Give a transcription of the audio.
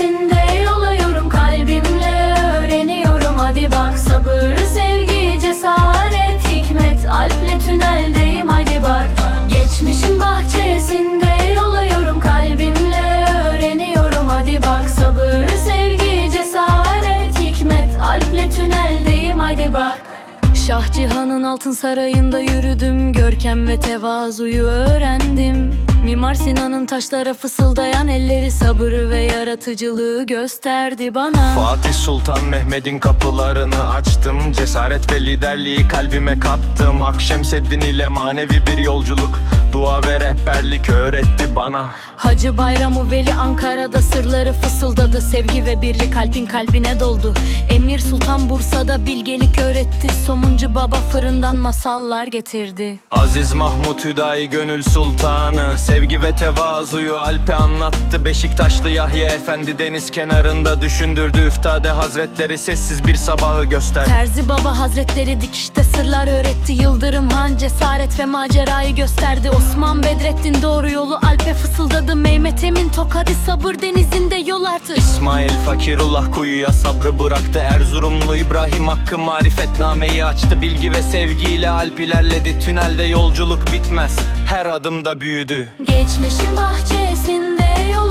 Ötesinde yol alıyorum kalbimle öğreniyorum. Hadi bak sabır, sevgi, cesaret, hikmet. Alple tüneldeyim hadi bak. Geçmişin bahçesinde yol alıyorum kalbimle öğreniyorum. Hadi bak sabır, sevgi, cesaret, hikmet. Alple tüneldeyim hadi bak. Şah Cihan'ın altın sarayında yürüdüm. Görkem ve tevazuyu öğrendim. Mimar Sinan'ın taşlara fısıldayan elleri Sabır ve yaratıcılığı gösterdi bana. Fatih Sultan Mehmet'in kapılarını açtım. Cesaret ve liderliği kalbime kattım Akşemseddin ile manevi bir yolculuk. Dua ve rehberlik öğretti bana Hacı Bayramı Veli Ankara'da sırları fısıldadı. Sevgi ve birlik kalbin kalbine doldu. Emir Sultan Bursa'da bilgelik öğretti. Somuncu Baba fırından masallar getirdi. Aziz Mahmut Hüdayi gönül sultanı. Sevgi ve tevazuyu Alp'e anlattı. Beşiktaşlı Yahya Efendi deniz kenarında düşündürdü. Üftade Hazretleri sessiz bir sabahı göster Terzi Baba Hazretleri dikişte sırlar öğretti. Yıldırım Han cesaret ve macerayı gösterdi. Osman Bedrettin doğru yolu Alp'e fısıldadı Mehmet Emin Tokadi sabır denizinde yol artı İsmail Fakirullah kuyuya sabrı bıraktı. Erzurumlu İbrahim Hakkı marifetnameyi açtı. Bilgi ve sevgiyle Alp ilerledi. Tünelde yolculuk bitmez. Her adımda büyüdü. Geçmişin bahçesinde yol